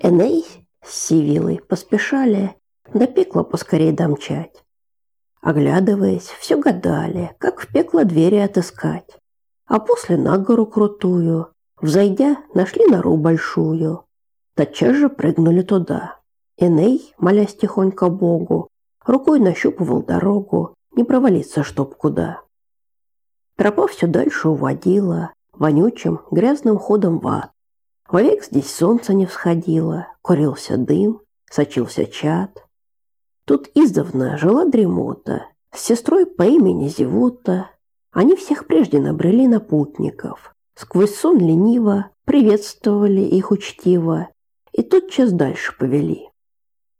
Эней с Сивилой поспешали до пекла поскорей домчать. Оглядываясь, все гадали, как в пекло двери отыскать. А после на гору крутую, взойдя, нашли нору большую. Тотчас же прыгнули туда. Эней, молясь тихонько Богу, рукой нащупывал дорогу, не провалиться чтоб куда. Тропа все дальше уводила, вонючим, грязным ходом в ад. Вовек здесь солнце не всходило, курился дым, сочился чад. Тут издавна жила дремота, с сестрой по имени Зевута. Они всех прежде набрели на путников. Сквозь сон лениво приветствовали их учтиво и тотчас дальше повели.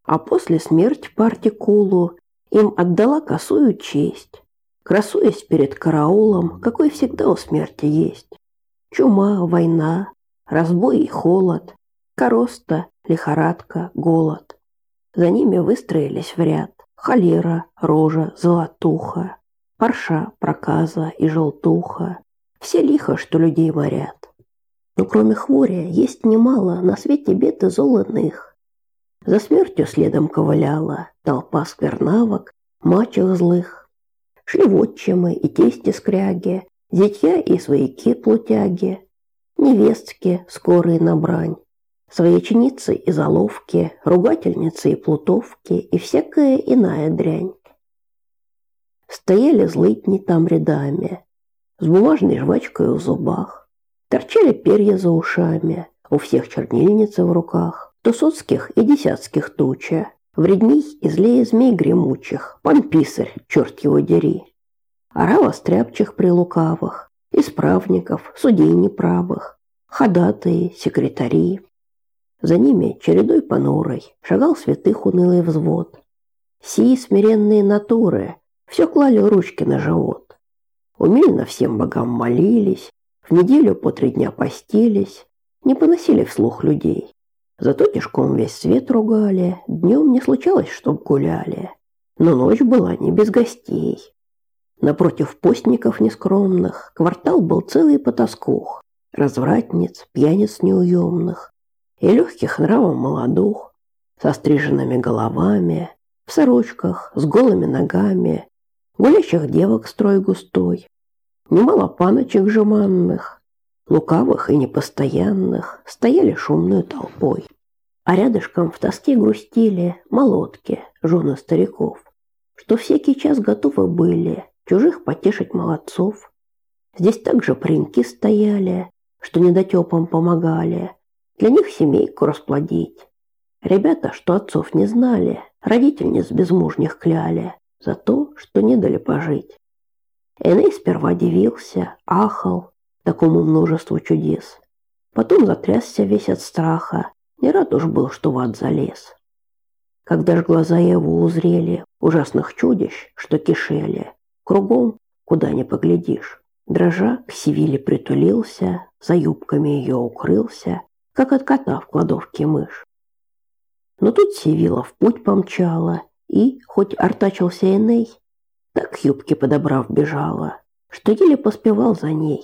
А после смерти Партикулу им отдала косую честь, красуясь перед караулом, какой всегда у смерти есть. Чума, война, разбой и холод, короста, лихорадка, голод. За ними выстроились в ряд холера, рожа, золотуха, парша, проказа и желтуха. Все лихо, что людей морят. Но кроме хворя есть немало на свете бед и зол За смертью следом ковыляла толпа сквернавок, мачех злых. Шли вотчимы и тести скряги, зятья и свояки плутяги, невестки, скорые на брань, свояченицы и заловки, ругательницы и плутовки и всякая иная дрянь. Стояли злытни там рядами, с бумажной жвачкой в зубах, торчали перья за ушами, у всех чернильницы в руках, тусоцких и десятских туча, вредней и злее змей гремучих, пан писарь, черт его дери. Орава стряпчих прилукавых, исправников, судей неправых, ходатаи, секретари. За ними чередой понурой шагал святых унылый взвод. Сии смиренные натуры все клали ручки на живот. Умильно всем богам молились, в неделю по три дня постились, не поносили вслух людей. Зато тишком весь свет ругали, днем не случалось, чтоб гуляли. Но ночь была не без гостей. Напротив постников нескромных квартал был целый потаскух, развратниц, пьяниц неуемных и легких нравом молодух, со стриженными головами, в сорочках, с голыми ногами, гулящих девок строй густой, немало паночек жеманных, лукавых и непостоянных, стояли шумной толпой. А рядышком в тоске грустили молотки, жены стариков, что всякий час готовы были чужих потешить молодцов. Здесь также пареньки стояли, что недотепам помогали, для них семейку расплодить. Ребята, что отцов не знали, родительниц безмужних кляли за то, что не дали пожить. Эней сперва дивился, ахал такому множеству чудес. Потом затрясся весь от страха, не рад уж был, что в ад залез. Когда ж глаза его узрели ужасных чудищ, что кишели, Кругом, куда ни поглядишь. Дрожа к Севиле притулился, за юбками ее укрылся, как от кота в кладовке мышь. Но тут Севила в путь помчала, и, хоть артачился Эней, так юбки подобрав бежала, что еле поспевал за ней.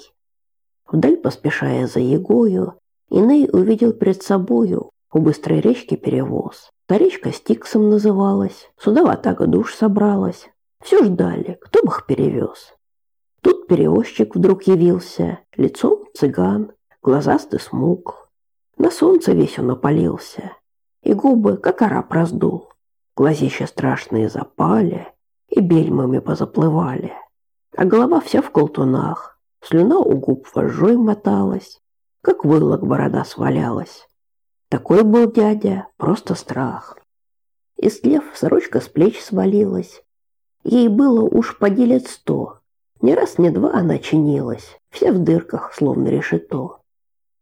Вдаль поспешая за Егою, Иней увидел пред собою у быстрой речки перевоз. Та речка Стиксом называлась, сюда ватага душ собралась, все ждали, кто бы их перевез. Тут перевозчик вдруг явился, лицом цыган, глазастый смуг. На солнце весь он опалился, и губы, как араб, раздул. Глазища страшные запали, и бельмами позаплывали. А голова вся в колтунах, слюна у губ вожжой моталась, как вылок борода свалялась. Такой был дядя, просто страх. И слев сорочка с плеч свалилась, Ей было уж по лет сто. Не раз, не два она чинилась, вся в дырках, словно решето.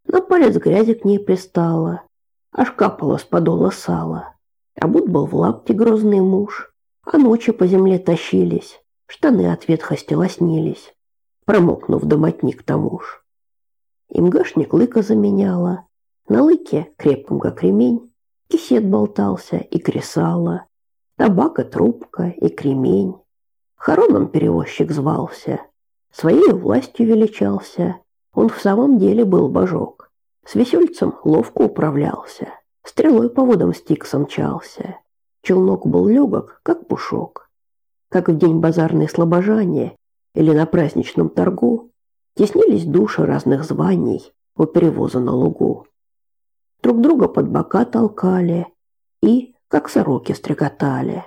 На палец грязи к ней пристала, аж капало с подола сала. А будь был в лапте грозный муж, а ночи по земле тащились, штаны от ветхости лоснились, промокнув до мотник тому ж. Имгашник лыка заменяла, на лыке, крепком как ремень, кисет болтался и кресало, табак и трубка, и кремень. Хороном перевозчик звался, своей властью величался. Он в самом деле был божок. С весельцем ловко управлялся. Стрелой по водам Стикса мчался. Челнок был легок, как пушок. Как в день базарной слабожания или на праздничном торгу теснились души разных званий у перевоза на лугу. Друг друга под бока толкали и, как сороки, стрекотали.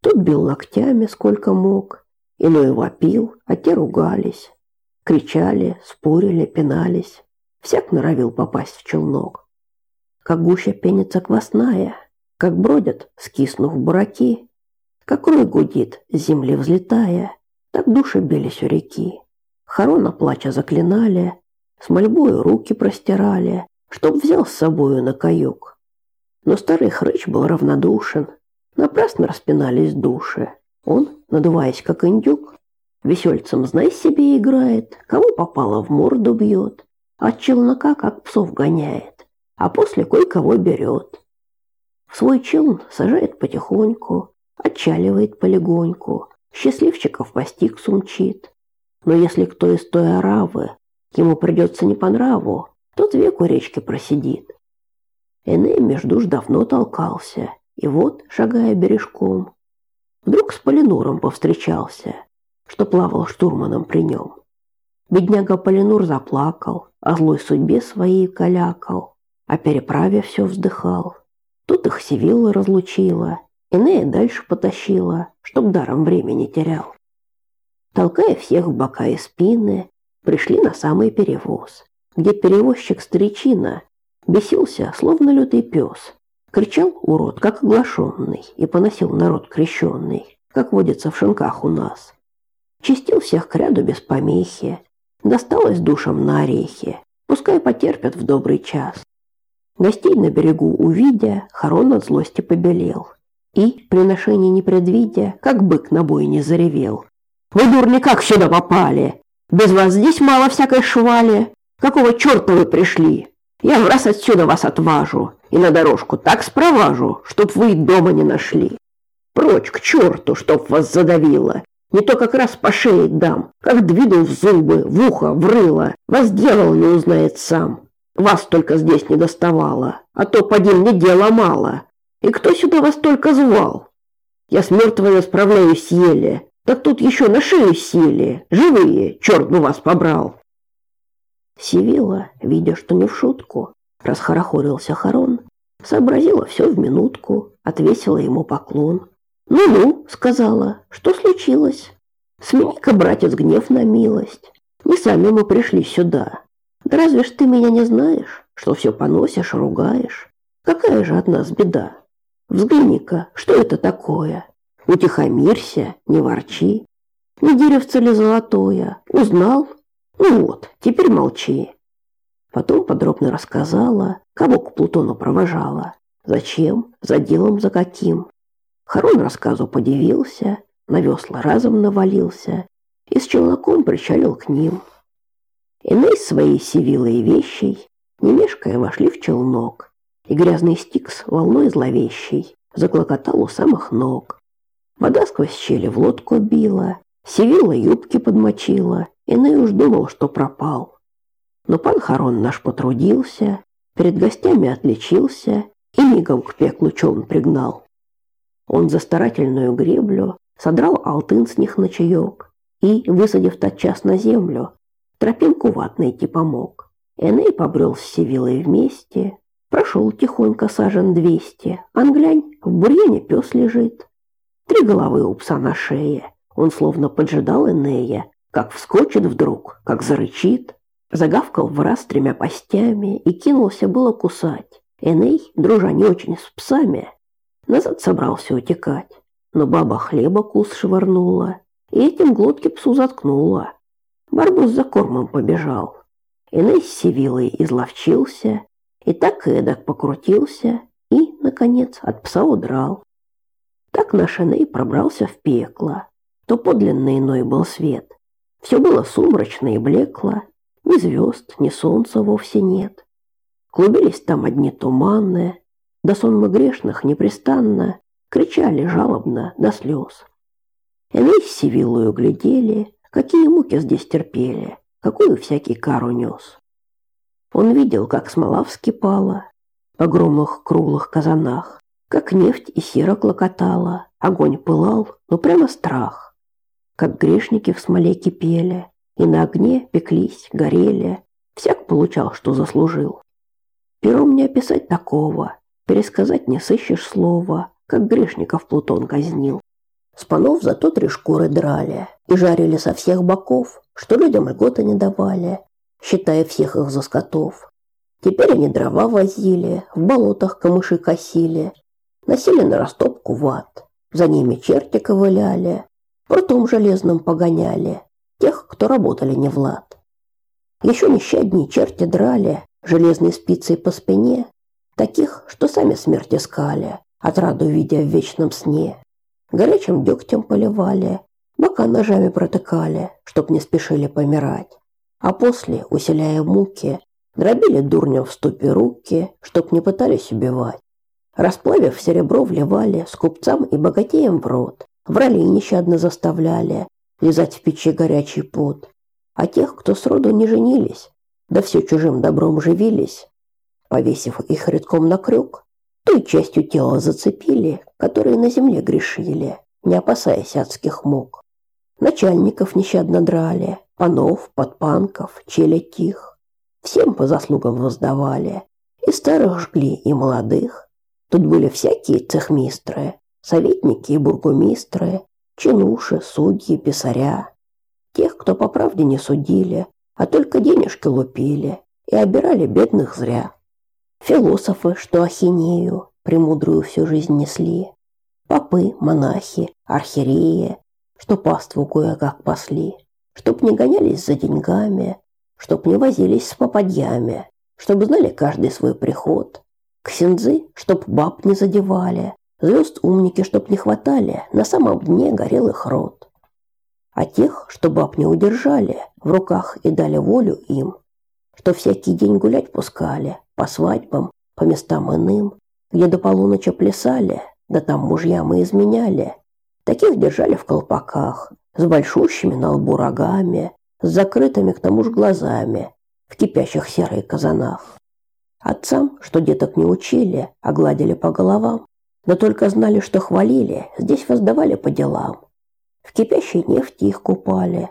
Тот бил локтями сколько мог, иной вопил, а те ругались. Кричали, спорили, пинались. Всяк норовил попасть в челнок. Как гуща пенится квасная, как бродят, скиснув бураки, как рой гудит, с земли взлетая, так души бились у реки. Хорона плача заклинали, с мольбою руки простирали, чтоб взял с собою на каюк. Но старый хрыч был равнодушен, напрасно распинались души. Он, надуваясь как индюк, весельцем, знай себе, играет, кого попало в морду бьет, от челнока как псов гоняет, а после кое-кого берет. В свой челн сажает потихоньку, отчаливает полегоньку, счастливчиков постиг сумчит. Но если кто из той оравы ему придется не по нраву, тот век у речки просидит. Эней между ж давно толкался, и вот, шагая бережком, вдруг с Полинуром повстречался, что плавал штурманом при нем. Бедняга Полинур заплакал, о злой судьбе своей калякал, о переправе все вздыхал. Тут их Севилла разлучила, Энея дальше потащила, чтоб даром времени терял. Толкая всех в бока и спины, пришли на самый перевоз, где перевозчик-старичина бесился, словно лютый пес. Кричал урод, как оглашенный, и поносил народ крещенный, как водится в шинках у нас. Чистил всех к ряду без помехи, досталось душам на орехи, пускай потерпят в добрый час. Гостей на берегу увидя, Харон от злости побелел и, приношение не предвидя, как бык на бой не заревел. «Вы, дурни, как сюда попали? Без вас здесь мало всякой швали. Какого черта вы пришли? Я в раз отсюда вас отважу и на дорожку так спроважу, чтоб вы дома не нашли. Прочь к черту, чтоб вас задавило. Не то как раз по шее дам, как двинул в зубы, в ухо, в рыло. Вас дьявол не узнает сам. Вас только здесь не доставало, а то поди мне дела мало. И кто сюда вас только звал? Я с мертвыми справляюсь еле. Так тут еще на шею сели. Живые, черт бы вас побрал. Сивила, видя, что не в шутку, расхорохорился Харон, сообразила все в минутку, отвесила ему поклон. «Ну-ну», — сказала, — «что случилось?» «Смени-ка, братец, гнев на милость. Не сами мы пришли сюда. Да разве ж ты меня не знаешь, что все поносишь, ругаешь? Какая же от нас беда?» Взгляни-ка, что это такое? Утихомирься, не ворчи. Не деревце ли золотое? Узнал? Ну вот, теперь молчи. Потом подробно рассказала, кого к Плутону провожала, зачем, за делом за каким. Харон рассказу подивился, на весла разом навалился и с челноком причалил к ним. Иные свои сивилы и вещей, не мешкая, вошли в челнок и грязный стикс волной зловещей заклокотал у самых ног. Вода сквозь щели в лодку била, сивила юбки подмочила, и Ней уж думал, что пропал. Но пан Харон наш потрудился, перед гостями отличился и мигом к пеклу чон пригнал. Он за старательную греблю содрал алтын с них на чаек и, высадив тотчас на землю, тропинку ват найти помог. Эней побрел с Севилой вместе, Прошел тихонько сажен двести. Англянь, в бурьяне пес лежит. Три головы у пса на шее. Он словно поджидал Энея, как вскочит вдруг, как зарычит. Загавкал в раз тремя постями и кинулся было кусать. Эней, дружа не очень с псами, назад собрался утекать. Но баба хлеба кус швырнула, и этим глотки псу заткнула. Барбус за кормом побежал. Эней с Севилой изловчился, и так эдак покрутился и, наконец, от пса удрал. Так наш Эней пробрался в пекло. То подлинно иной был свет. Все было сумрачно и блекло. Ни звезд, ни солнца вовсе нет. Клубились там одни туманные, да сонмы грешных непрестанно кричали жалобно до слез. Эней с Сивиллою глядели, какие муки здесь терпели, какую всякий кару нес. Он видел, как смола вскипала, в огромных круглых казанах, как нефть и сера клокотала, огонь пылал, но прямо страх. Как грешники в смоле кипели, и на огне пеклись, горели, всяк получал, что заслужил. Пером не описать такого, пересказать не сыщешь слова, как грешников Плутон казнил. С панов зато три шкуры драли и жарили со всех боков, что людям льготы не давали, считая всех их за скотов. Теперь они дрова возили, в болотах камыши косили, носили на растопку ват. За ними черти ковыляли, прутом железным погоняли тех, кто работали не в лад. Еще нещадней черти драли железной спицей по спине таких, что сами смерть искали, отраду видя в вечном сне. Горячим дегтем поливали, бока ножами протыкали, чтоб не спешили помирать. А после, усиляя муки, дробили дурням в ступе руки, чтоб не пытались убивать. Расплавив серебро, вливали скупцам и богатеям в рот. Врали и нещадно заставляли лизать в печи горячий пот. А тех, кто сроду не женились, да все чужим добром живились, повесив их редком на крюк, той частью тела зацепили, которые на земле грешили, не опасаясь адских мук. Начальников нещадно драли, панов, подпанков, челядь Всем по заслугам воздавали, и старых жгли, и молодых. Тут были всякие цехмистры, советники и бургомистры, чинуши, судьи, писаря. Тех, кто по правде не судили, а только денежки лупили и обирали бедных зря. Философы, что ахинею, премудрую всю жизнь несли. Попы, монахи, архиереи, что паству кое-как пасли. Чтоб не гонялись за деньгами, чтоб не возились с попадьями, чтоб знали каждый свой приход, Ксензы, чтоб баб не задевали, звезд умники, чтоб не хватали, на самом дне горел их рот. А тех, что баб не удержали, в руках и дали волю им, что всякий день гулять пускали, по свадьбам, по местам иным, где до полуночи плясали, да там мужьям и изменяли. Таких держали в колпаках, с большущими на лбу рогами, с закрытыми к тому же глазами, в кипящих серой казанах. Отцам, что деток не учили, а гладили по головам, да только знали, что хвалили, здесь воздавали по делам. В кипящей нефти их купали,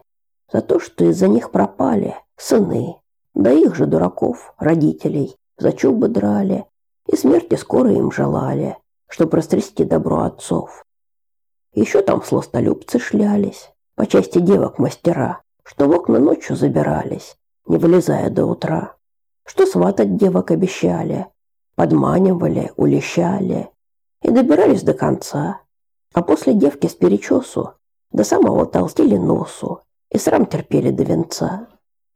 за то, что из-за них пропали сыны, да их же дураков, родителей, за чубы драли, и смерти скоро им желали, чтоб растрясти добро отцов. Еще там сластолюбцы шлялись, по части девок мастера, что в окна ночью забирались, не вылезая до утра что сватать девок обещали, подманивали, улещали и добирались до конца. А после девки с перечесу до самого толстели носу и срам терпели до венца.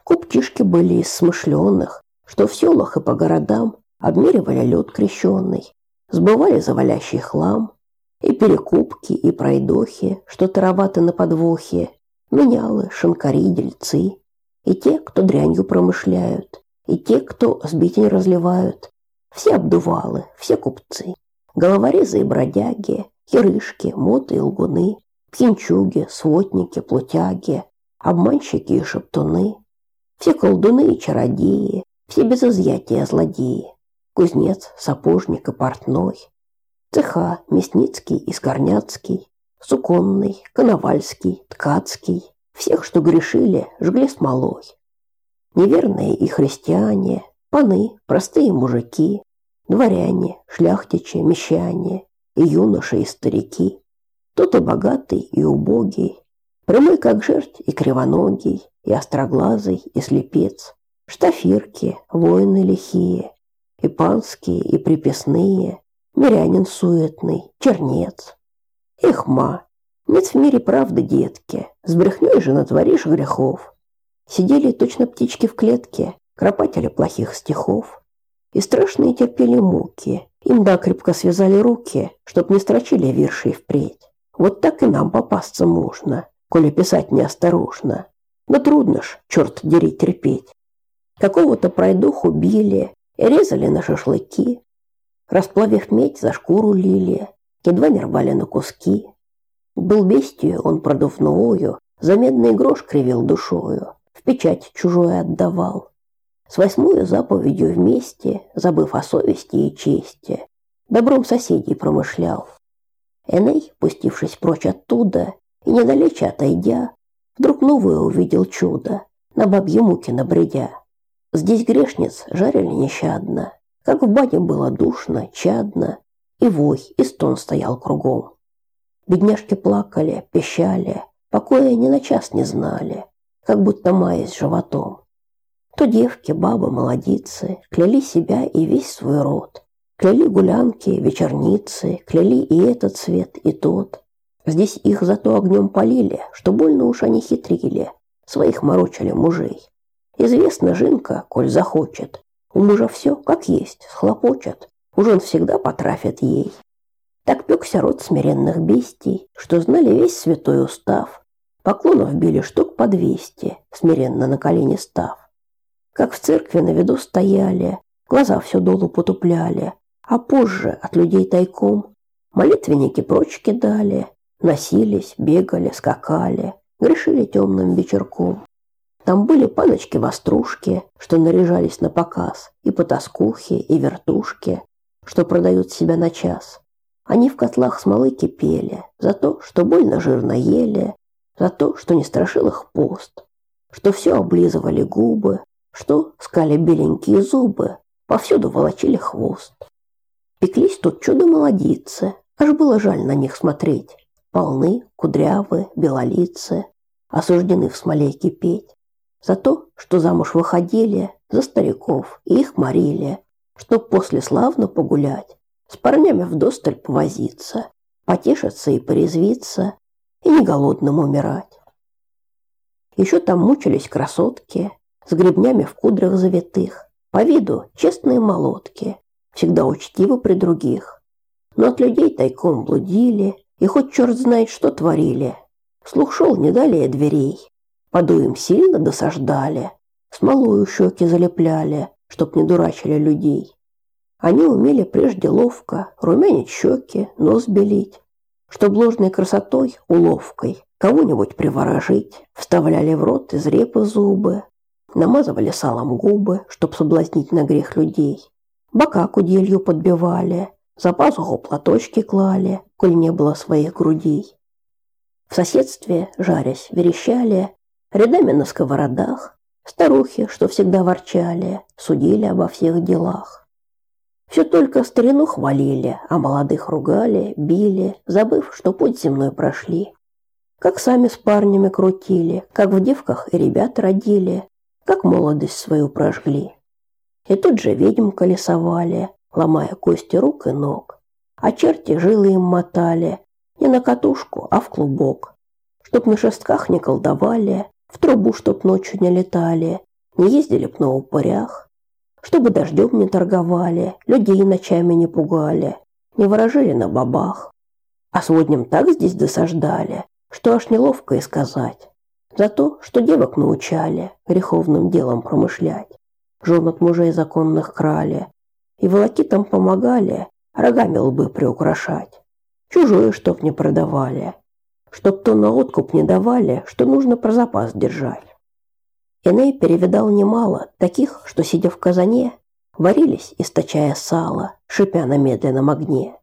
Купчишки были из смышленных, что в селах и по городам обмеривали лед крещенный, сбывали завалящий хлам, и перекупки, и пройдохи, что тароваты на подвохе, менялы, шинкари, дельцы, и те, кто дрянью промышляют, и те, кто сбитень разливают. Все обдувалы, все купцы, головорезы и бродяги, херышки, моты и лгуны, пьянчуги, сводники, плутяги, обманщики и шептуны, все колдуны и чародеи, все без изъятия злодеи, кузнец, сапожник и портной, цеха Мясницкий и Скорняцкий, Суконный, Коновальский, Ткацкий, всех, что грешили, жгли смолой. Неверные и христиане, паны, простые мужики, дворяне, шляхтичи, мещане, и юноши, и старики. Тут и богатый, и убогий, прямой как жерть и кривоногий, и остроглазый, и слепец, штафирки, воины лихие, и панские, и приписные, мирянин суетный, чернец. Эх, ма, нет в мире правды, детки, с брехней же натворишь грехов. Сидели точно птички в клетке, кропатели плохих стихов. И страшные терпели муки. Им да крепко связали руки, чтоб не строчили вирши впредь. Вот так и нам попасться можно, коли писать неосторожно. Но трудно ж, черт дери, терпеть. Какого-то пройдуху били и резали на шашлыки. Расплавив медь, за шкуру лили, едва не рвали на куски. Был бестию он продувною, за медный грош кривил душою в печать чужую отдавал. С восьмую заповедью вместе, забыв о совести и чести, добром соседей промышлял. Эней, пустившись прочь оттуда и недалече отойдя, вдруг новое увидел чудо, на бабье муки набредя. Здесь грешниц жарили нещадно, как в бане было душно, чадно, и вой, и стон стоял кругом. Бедняжки плакали, пищали, покоя ни на час не знали, как будто маясь животом. То девки, бабы, молодицы кляли себя и весь свой род. Кляли гулянки, вечерницы, кляли и этот цвет, и тот. Здесь их зато огнем полили, что больно уж они хитрили, своих морочили мужей. Известно, Жинка, коль захочет, у мужа все, как есть, схлопочет, уж он всегда потрафит ей. Так пекся род смиренных бестий, что знали весь святой устав. Поклонов били штук по двести, смиренно на колени став. Как в церкви на виду стояли, глаза все долу потупляли, а позже от людей тайком молитвенники прочь кидали, носились, бегали, скакали, грешили темным вечерком. Там были паночки-вострушки, что наряжались на показ, и потаскухи, и вертушки, что продают себя на час. Они в котлах смолы кипели за то, что больно жирно ели, за то, что не страшил их пост, что все облизывали губы, что скали беленькие зубы, повсюду волочили хвост. Пеклись тут чудо-молодицы, аж было жаль на них смотреть. Полны, кудрявы, белолицы, осуждены в смоле кипеть. За то, что замуж выходили, за стариков, и их морили, чтоб после славно погулять, с парнями вдосталь повозиться, потешиться и порезвиться, и не голодным умирать. Еще там мучились красотки, с гребнями в кудрях завитых, по виду честные молотки, всегда учтивы при других. Но от людей тайком блудили, и хоть черт знает, что творили. Слух шел не далее дверей. Подуем сильно досаждали, смолою щеки залепляли, чтоб не дурачили людей. Они умели прежде ловко румянить щеки, нос белить, чтоб ложной красотой, уловкой, кого-нибудь приворожить, вставляли в рот из репы зубы, намазывали салом губы, чтоб соблазнить на грех людей, бока куделью подбивали, за пазуху платочки клали, коль не было своих грудей. В соседстве, жарясь, верещали, рядами на сковородах, старухи, что всегда ворчали, судили обо всех делах. Все только старину хвалили, а молодых ругали, били, забыв, что путь земной прошли. Как сами с парнями крутили, как в девках и ребят родили, как молодость свою прожгли. И тут же ведьм колесовали, ломая кости рук и ног. А черти жилы им мотали, не на катушку, а в клубок. Чтоб на шестках не колдовали, в трубу чтоб ночью не летали, не ездили б на упырях чтобы дождем не торговали, людей ночами не пугали, не ворожили на бабах. А сегодня так здесь досаждали, что аж неловко и сказать. За то, что девок научали греховным делом промышлять, жен от мужей законных крали, и волокитам помогали рогами лбы приукрашать. Чужое чтоб не продавали, чтоб то на откуп не давали, что нужно про запас держать. Эней перевидал немало таких, что, сидя в казане, варились, источая сало, шипя на медленном огне.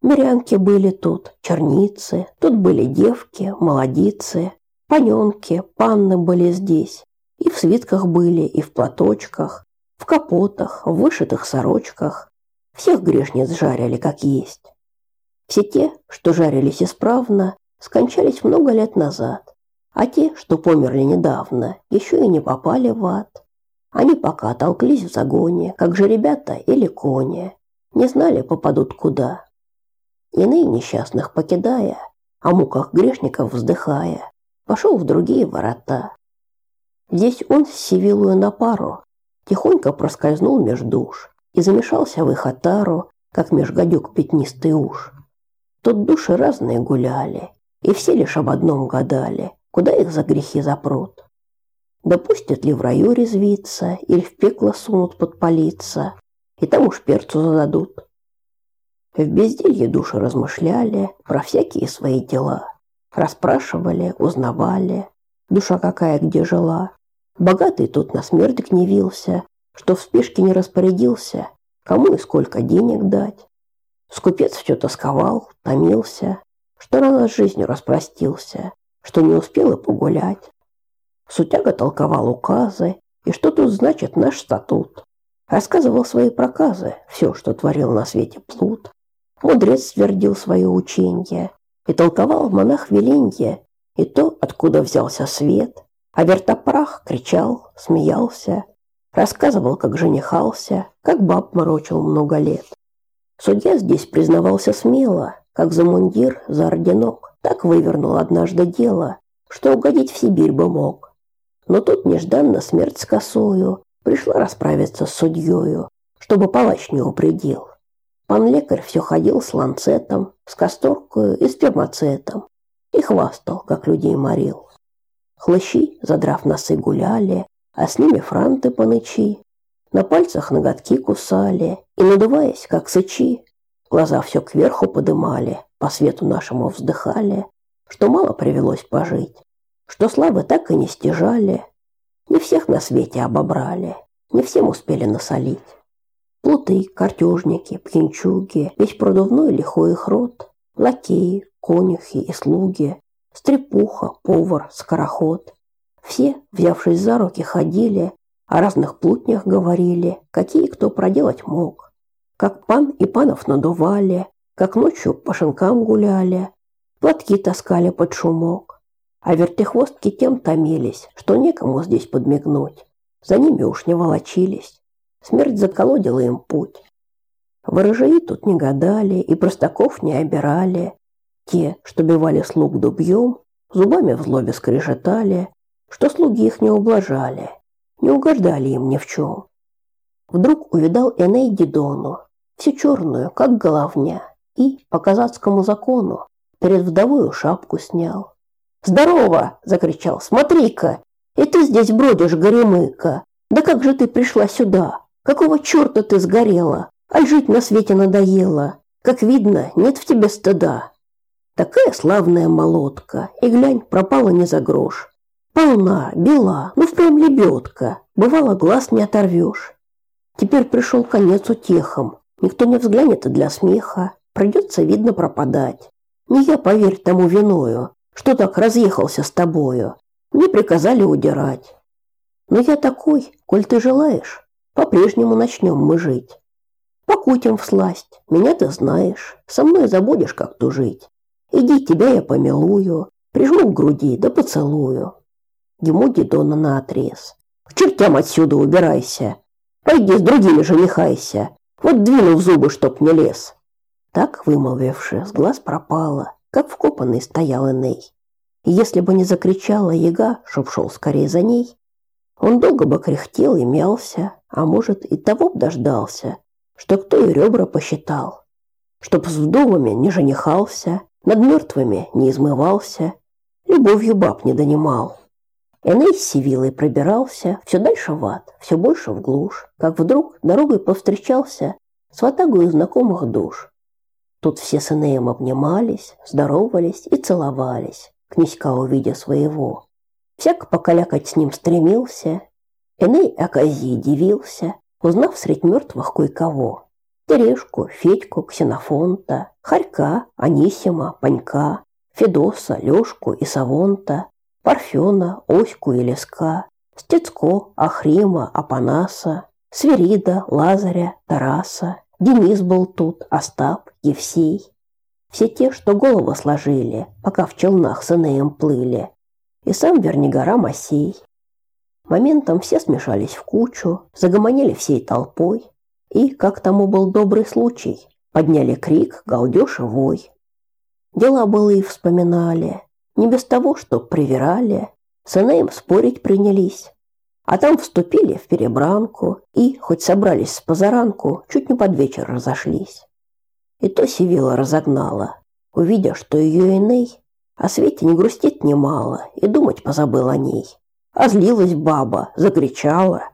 Мирянки были тут, черницы, тут были девки, молодицы, паненки, панны были здесь. И в свитках были, и в платочках, в капотах, в вышитых сорочках. Всех грешниц жарили как есть. Все те, что жарились исправно, скончались много лет назад. А те, что померли недавно, еще и не попали в ад. Они пока толклись в загоне, как же ребята или кони. Не знали, попадут куда. Иные несчастных покидая, о муках грешников вздыхая, пошел в другие ворота. Здесь он с Сивилою на пару, тихонько проскользнул меж душ и замешался в их отару, как меж гадюк пятнистый уж. Тут души разные гуляли, и все лишь об одном гадали, Куда их за грехи запрут? Допустят ли в раю резвиться или в пекло сунут подпалиться, и там уж перцу зададут. В безделье души размышляли про всякие свои дела. Расспрашивали, узнавали, душа какая где жила. Богатый тут на смерть гневился, что в спешке не распорядился, кому и сколько денег дать. Скупец все тосковал, томился, что рано с жизнью распростился, что не успел и погулять. Сутяга толковал указы, и что тут значит наш статут. Рассказывал свои проказы, все, что творил на свете плут. Мудрец твердил свое учение, и толковал монах Веленье, и то, откуда взялся свет. А вертопрах кричал, смеялся, рассказывал, как женихался, как баб морочил много лет. Судья здесь признавался смело, как за мундир, за орденок, так вывернул однажды дело, что угодить в Сибирь бы мог. Но тут нежданно смерть с косою пришла расправиться с судьёю, чтобы палач не упредил. Пан лекарь все ходил с ланцетом, с касторкою и с пермацетом и хвастал, как людей морил. Хлыщи, задрав носы, гуляли, а с ними франты по ночи. На пальцах ноготки кусали и, надуваясь, как сычи, глаза все кверху подымали, по свету нашему вздыхали, что мало привелось пожить, что славы так и не стяжали, не всех на свете обобрали, не всем успели насолить. Плуты, картежники, пьянчуги, весь продувной лихой их рот, лакеи, конюхи и слуги, стрепуха, повар, скороход. Все, взявшись за руки, ходили, о разных плутнях говорили, какие кто проделать мог. Как пан и панов надували, как ночью по шинкам гуляли, платки таскали под шумок. А вертихвостки тем томились, что некому здесь подмигнуть. За ними уж не волочились. Смерть заколодила им путь. Ворожаи тут не гадали и простаков не обирали. Те, что бивали слуг дубьем, зубами в злобе скрежетали, что слуги их не ублажали, не угождали им ни в чем. Вдруг увидал Эней Дидону, всю черную, как головня, и, по казацкому закону, перед вдовою шапку снял. «Здорово!» – закричал. «Смотри-ка! И ты здесь бродишь, горемыка! Да как же ты пришла сюда? Какого черта ты сгорела? Аль жить на свете надоело? Как видно, нет в тебе стыда!» Такая славная молотка, и глянь, пропала не за грош. Полна, бела, ну впрямь лебедка, бывало глаз не оторвешь. Теперь пришел конец утехам, никто не взглянет и для смеха, придется, видно, пропадать. Не я, поверь, тому виною, что так разъехался с тобою. Мне приказали удирать. Но я такой, коль ты желаешь, по-прежнему начнем мы жить. Покутим в сласть, меня ты знаешь, со мной забудешь, как тужить. Иди, тебя я помилую, прижму к груди, да поцелую. Ему Дидона наотрез. К чертям отсюда убирайся. Пойди с другими женихайся. Вот двину зубы, чтоб не лез. Так, вымолвивши, с глаз пропала, как вкопанный стоял Эней. И если бы не закричала яга, чтоб шел скорее за ней, он долго бы кряхтел и мялся, а может и того б дождался, что кто и ребра посчитал, чтоб с вдовами не женихался, над мертвыми не измывался, любовью баб не донимал. Эней с Сивилой пробирался все дальше в ад, все больше в глушь, как вдруг дорогой повстречался с ватагою знакомых душ. Тут все с Энеем обнимались, здоровались и целовались, князька увидя своего. Всяк покалякать с ним стремился. Эней Аказии дивился, узнав средь мертвых кое-кого. Терешку, Федьку, Ксенофонта, Харька, Анисима, Панька, Федоса, Лёшку и Савонта, Парфена, Оську и Леска, Стецко, Ахрима, Апанаса, Сверида, Лазаря, Тараса, Денис был тут, Остап, Евсей. Все те, что голову сложили, пока в челнах с Энеем плыли. И сам Вернигора Масей. Моментом все смешались в кучу, загомонили всей толпой, и, как тому был добрый случай, подняли крик, галдеж и вой. Дела былые вспоминали, не без того, что привирали, с Энеем спорить принялись. А там вступили в перебранку и, хоть собрались с позаранку, чуть не под вечер разошлись. И то Сивила разогнала, увидя, что ее Эней о свете не грустит немало и думать позабыл о ней. А злилась баба, закричала,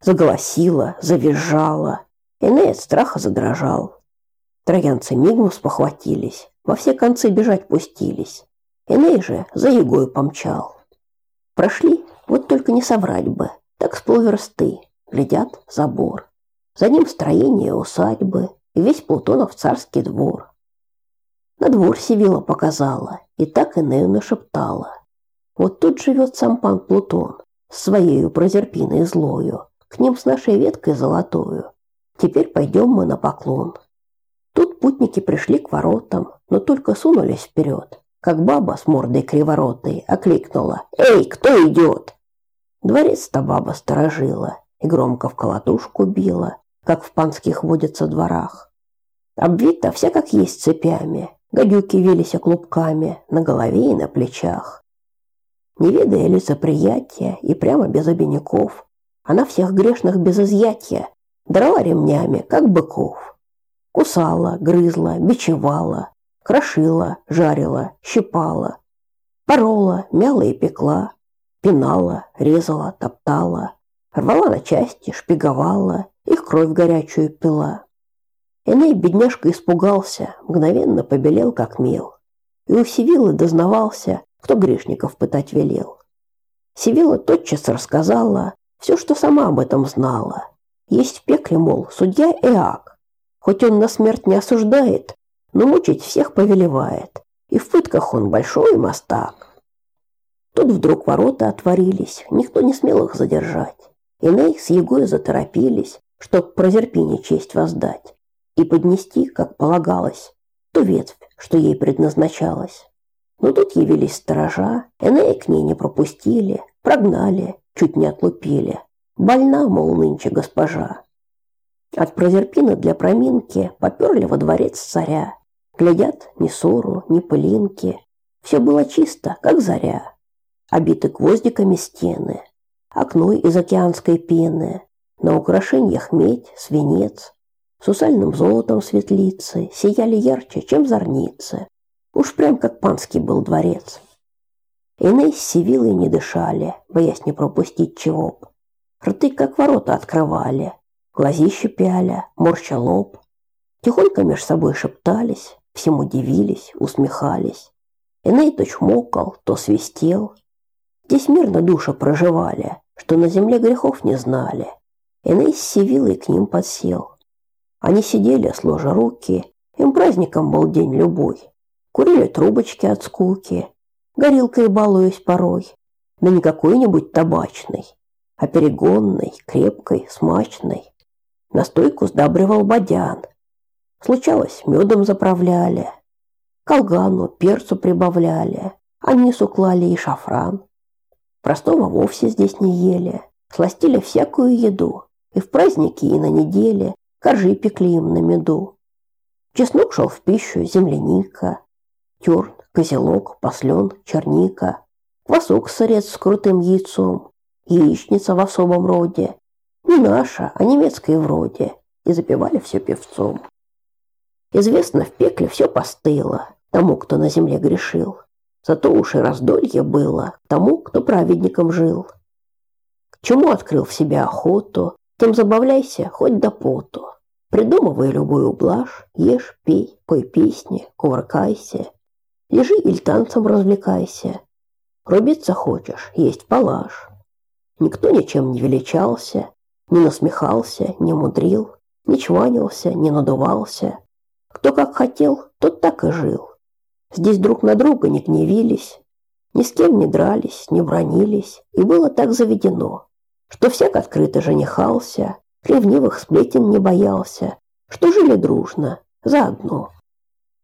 заголосила, завизжала, Эней от страха задрожал. Троянцы мигом спохватились, во все концы бежать пустились. Эней же за Егою помчал. Прошли, вот только не соврать бы, так с полверсты. глядят забор. За ним строение усадьбы и весь Плутонов царский двор. На двор Сивила показала и так Энею нашептала. Вот тут живет сам пан Плутон, с своею прозерпиной злою, к ним с нашей веткой золотою. Теперь пойдем мы на поклон. Тут путники пришли к воротам, но только сунулись вперед, как баба с мордой криворотой окликнула «Эй, кто идет?» Дворец-то баба сторожила и громко в колотушку била, как в панских водится дворах. Обвита вся как есть цепями, гадюки вились клубками на голове и на плечах. Не ведая лицеприятия и прямо без обиняков, она всех грешных без изъятия драла ремнями, как быков. Кусала, грызла, бичевала, крошила, жарила, щипала, порола, мяла и пекла, пинала, резала, топтала, рвала на части, шпиговала, их кровь горячую пила. Эней, бедняжка, испугался, мгновенно побелел, как мел, и у Сивилы дознавался, кто грешников пытать велел. Сивила тотчас рассказала все, что сама об этом знала. Есть в пекле, мол, судья Эак, Хоть он на смерть не осуждает, но мучить всех повелевает. И в пытках он большой мастак. Тут вдруг ворота отворились, никто не смел их задержать. Иней с Егой заторопились, чтоб Прозерпине честь воздать и поднести, как полагалось, ту ветвь, что ей предназначалась. Но тут явились сторожа, Энея к ней не пропустили, прогнали, чуть не отлупили. Больна, мол, нынче госпожа. От Прозерпина для проминки поперли во дворец царя. Глядят ни ссору, ни пылинки. Все было чисто, как заря. Обиты гвоздиками стены, окно из океанской пены, на украшениях медь, свинец. Сусальным золотом светлицы сияли ярче, чем зорницы. Уж прям как панский был дворец. Иные с Сивилой не дышали, боясь не пропустить чего б. Рты как ворота открывали, глазища пяля, морща лоб. Тихонько меж собой шептались, всему дивились, усмехались. Иной то чмокал, то свистел. Здесь мирно души проживали, что на земле грехов не знали. Иной с Севилой к ним подсел. Они сидели, сложа руки, им праздником был день любой. Курили трубочки от скуки, горилкой балуясь порой, да не какой-нибудь табачной, а перегонной, крепкой, смачной. Настойку сдабривал бадян. Случалось, медом заправляли, колгану, перцу прибавляли, анису клали и шафран. Простого вовсе здесь не ели, сластили всякую еду, и в праздники, и на неделе коржи пекли им на меду. Чеснок шел в пищу, земляника, терн, козелок, послен, черника, квасок сырец с крутым яйцом, яичница в особом роде, не наша, а немецкая вроде. И запивали все певцом. Известно, в пекле все постыло тому, кто на земле грешил. Зато уж и раздолье было тому, кто праведником жил. К чему открыл в себе охоту, тем забавляйся хоть до поту. Придумывай любую блажь, ешь, пей, пой песни, кувыркайся. Лежи или танцем развлекайся. Рубиться хочешь, есть палаш. Никто ничем не величался, не насмехался, не мудрил, не чванился, не надувался. Кто как хотел, тот так и жил. Здесь друг на друга не гневились, ни с кем не дрались, не бронились, и было так заведено, что всяк открыто женихался, ревнивых сплетен не боялся, что жили дружно, заодно.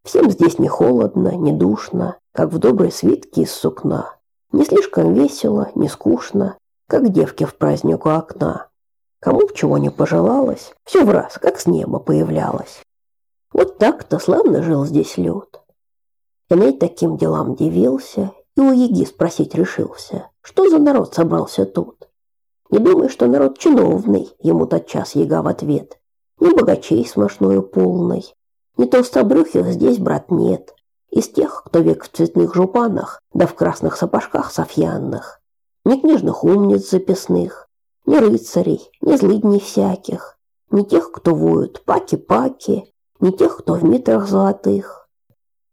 Всем здесь не холодно, не душно, как в доброй свитке из сукна. Не слишком весело, не скучно, как девки в праздник у окна. Кому чего не пожелалось, все в раз, как с неба появлялось. Вот так-то славно жил здесь люд. Эней таким делам дивился и у Еги спросить решился, что за народ собрался тут. Не думай, что народ чиновный, ему тотчас Ега в ответ. Ни богачей смешною полной, ни толстобрюхих здесь, брат, нет. Из тех, кто век в цветных жупанах, да в красных сапожках софьянных, ни книжных умниц записных, ни рыцарей, ни злыдней всяких, ни тех, кто воют паки-паки, ни тех, кто в митрах золотых.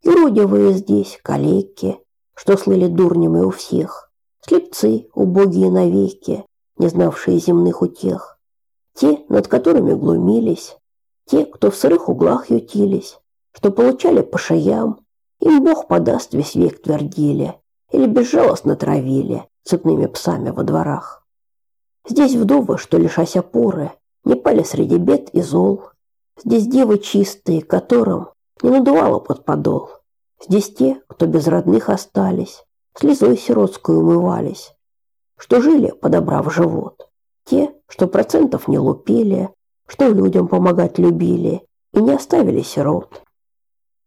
Иродивые здесь, калеки, что слыли дурнями у всех, слепцы, убогие навеки, не знавшие земных утех. Те, над которыми глумились, те, кто в сырых углах ютились, что получали по шеям, им Бог подаст весь век твердили или безжалостно травили цепными псами во дворах. Здесь вдовы, что лишась опоры, не пали среди бед и зол. Здесь девы чистые, которым не надувало под подол. Здесь те, кто без родных остались, слезой сиротскую умывались, что жили, подобрав живот. Те, что процентов не лупили, что людям помогать любили и не оставили сирот.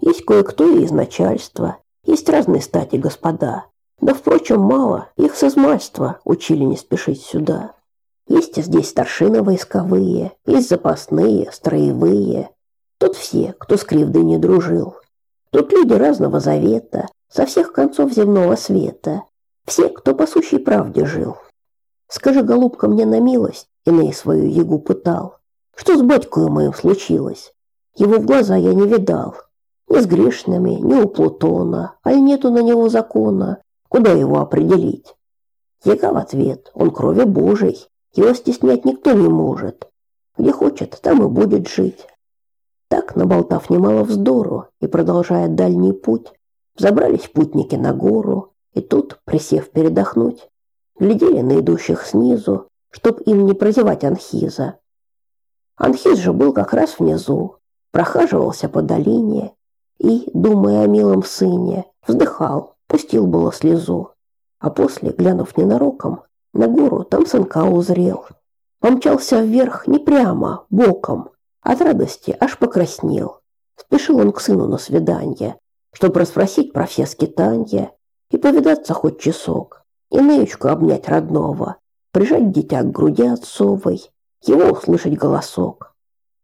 Есть кое-кто и из начальства, есть разные стати господа. Да, впрочем, мало, их с измальства учили не спешить сюда. Есть и здесь старшины войсковые, есть запасные, строевые. Тут все, кто с кривдой не дружил. Тут люди разного завета, со всех концов земного света. Все, кто по сущей правде жил. Скажи, голубка, мне на милость, иной свою ягу пытал. Что с батькою моим случилось? Его в глаза я не видал. Ни с грешными, ни у Плутона, аль нету на него закона. Куда его определить? Яга в ответ, он крови Божией, его стеснять никто не может. Где хочет, там и будет жить. Так, наболтав немало вздору и продолжая дальний путь, забрались путники на гору, и тут, присев передохнуть, глядели на идущих снизу, чтоб им не прозевать Анхиза. Анхиз же был как раз внизу, прохаживался по долине и, думая о милом сыне, вздыхал, пустил было слезу, а после, глянув ненароком, на гору там сынка узрел. Помчался вверх не прямо, боком, от радости аж покраснел. Спешил он к сыну на свидание, чтоб расспросить про все скитанья и повидаться хоть часок, и Неечку обнять родного, прижать дитя к груди отцовой, его услышать голосок.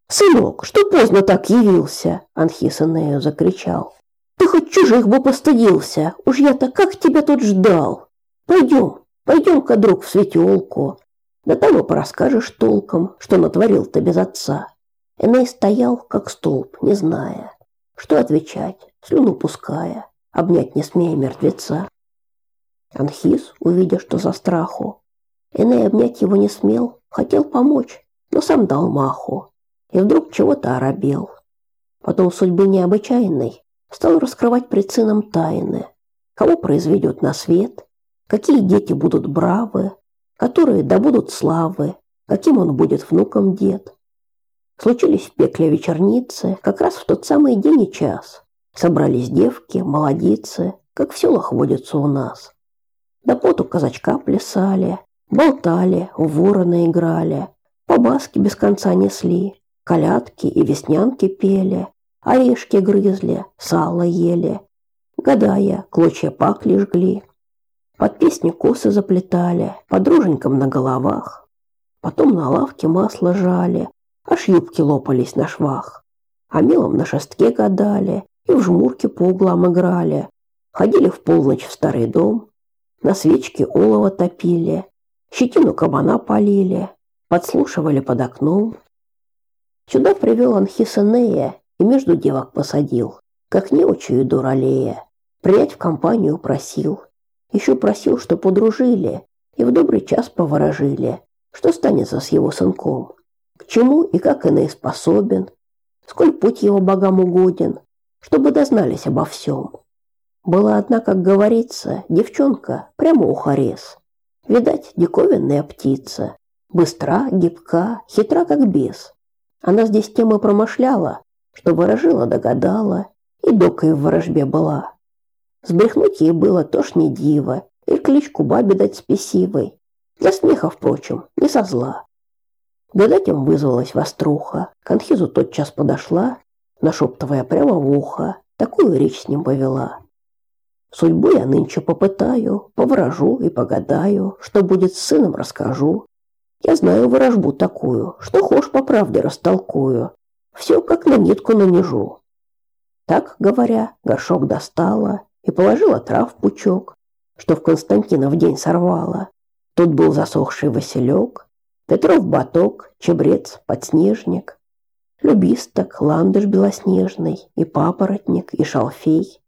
«Сынок, что поздно так явился?» Анхис Инею закричал. «Ты хоть чужих бы постыдился, уж я-то как тебя тут ждал! Пойдем, пойдем-ка, друг, в светелку, да и порасскажешь толком, что натворил ты без отца». Эней стоял, как столб, не зная, что отвечать, слюну пуская, обнять не смея мертвеца. Анхис, увидя, что за страху, Эней обнять его не смел, хотел помочь, но сам дал маху, и вдруг чего-то оробел. Потом судьбы необычайной стал раскрывать пред сыном тайны, кого произведет на свет, какие дети будут бравы, которые добудут славы, каким он будет внуком дед. Случились в пекле вечерницы, как раз в тот самый день и час. Собрались девки, молодицы, как в селах водятся у нас. До поту казачка плясали, болтали, в ворона играли, по баске без конца несли, колядки и веснянки пели, орешки грызли, сало ели, гадая, клочья пакли жгли. Под песни косы заплетали, подруженькам на головах. Потом на лавке масло жали, аж юбки лопались на швах. А милом на шестке гадали и в жмурке по углам играли. Ходили в полночь в старый дом, на свечке олово топили, щетину кабана полили, подслушивали под окном. Сюда привел Анхисенея и между девок посадил, как неучую дуралея. Принять в компанию просил. Еще просил, что подружили и в добрый час поворожили, что станется с его сынком. К чему и как иной способен, сколь путь его богам угоден, чтобы дознались обо всем. Была одна, как говорится, девчонка, прямо ухарес. Видать, диковинная птица, быстра, гибка, хитра, как бес. Она здесь тем и промышляла, что ворожила догадала, и докой в ворожбе была. Сбрехнуть ей было тож не диво, и кличку бабе дать спесивой. Для смеха, впрочем, не со зла. Гадать им вызвалась воструха. К Анхизу тотчас подошла, нашептывая прямо в ухо, такую речь с ним повела. Судьбу я нынче попытаю, поворожу и погадаю, что будет с сыном расскажу. Я знаю ворожбу такую, что хошь по правде растолкую. Все как на нитку нанижу. Так, говоря, горшок достала и положила трав в пучок, что в Константинов день сорвала. Тут был засохший василек, Петров баток, чебрец, подснежник, любисток, ландыш белоснежный, и папоротник, и шалфей.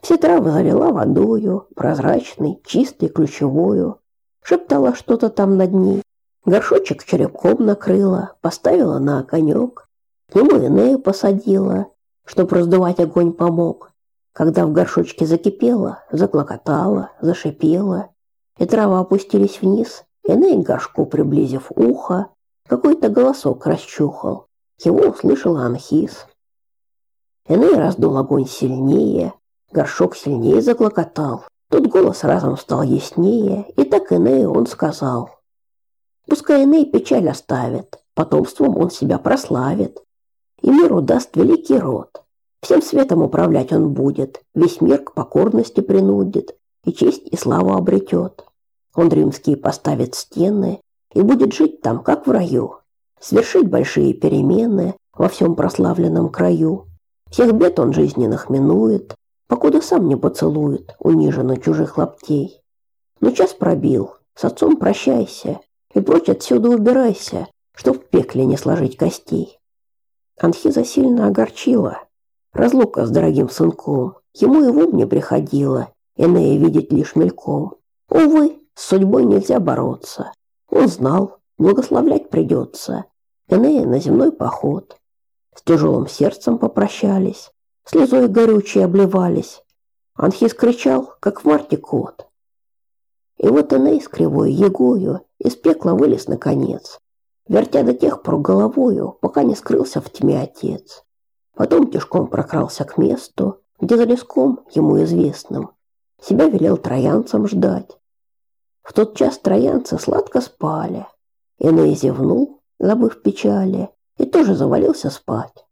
Все травы залила водою, прозрачной, чистой, ключевую. Шептала что-то там над ней, Горшочек черепком накрыла, поставила на огонек. К нему Энея посадила, чтоб раздувать огонь помог. Когда в горшочке закипело, заклокотало, зашипело, и трава опустились вниз, Эней к горшку, приблизив ухо, какой-то голосок расчухал. Его услышал Анхис. Эней раздул огонь сильнее, горшок сильнее заклокотал. Тут голос разом стал яснее, и так Энею он сказал. Пускай Эней печаль оставит, потомством он себя прославит, и миру даст великий род. Всем светом управлять он будет, весь мир к покорности принудит, и честь и славу обретет. Он римские поставит стены и будет жить там, как в раю, свершить большие перемены во всем прославленном краю. Всех бед он жизненных минует, покуда сам не поцелует униженно чужих лаптей. Но час пробил, с отцом прощайся, и прочь отсюда убирайся, чтоб в пекле не сложить костей. Анхиза сильно огорчила. Разлука с дорогим сынком, ему и в ум не приходило, Энея видеть лишь мельком. Увы, с судьбой нельзя бороться. Он знал, благословлять придется. Энея на земной поход. С тяжелым сердцем попрощались, слезой горючей обливались. Анхис кричал, как в марте кот. И вот Эней с кривой егою из пекла вылез наконец, вертя до тех пор головою, пока не скрылся в тьме отец. Потом тяжком прокрался к месту, где за леском, ему известным, себя велел троянцам ждать. В тот час троянцы сладко спали. Эней зевнул, забыв печали, и тоже завалился спать.